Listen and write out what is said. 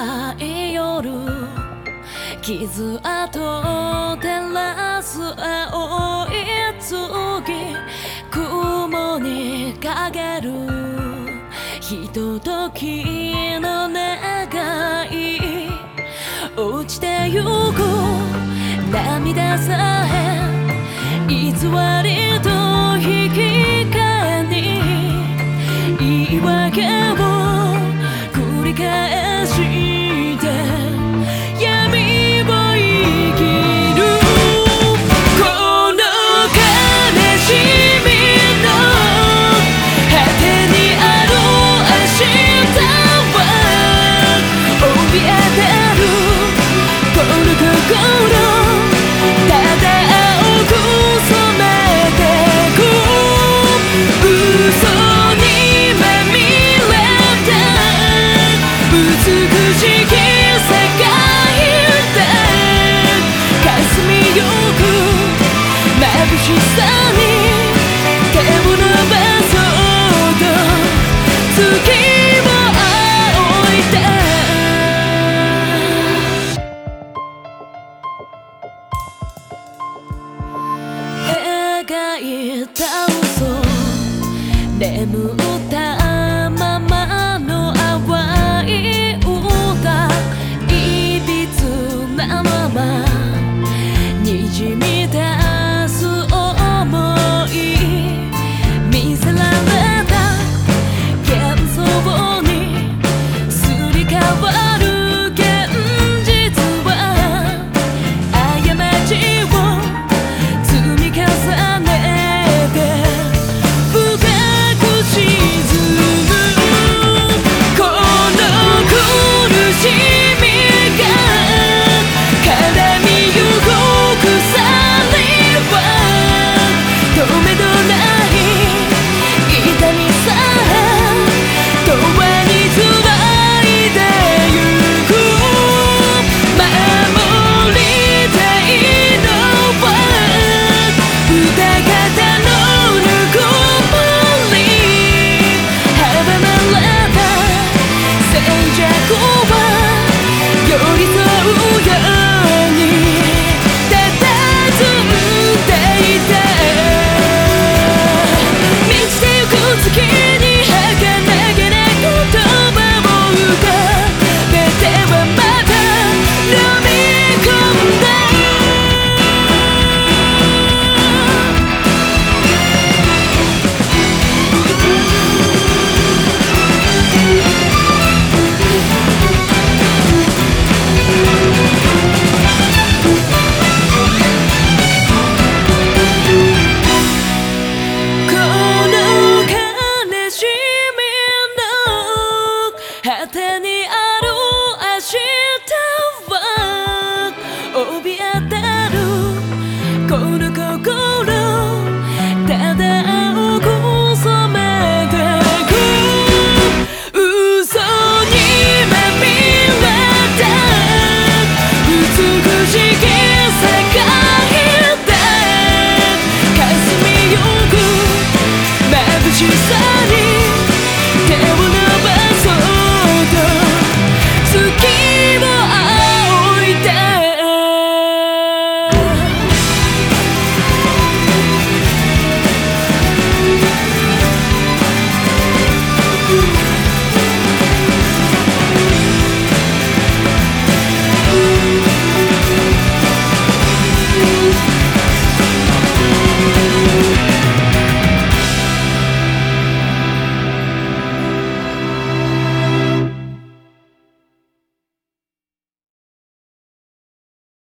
ない夜傷跡を照らす青い月雲にかけるひとときの願い。落ちてゆく涙さえ偽り眩しさに手を伸そうと月を仰いだ描いた嘘眠った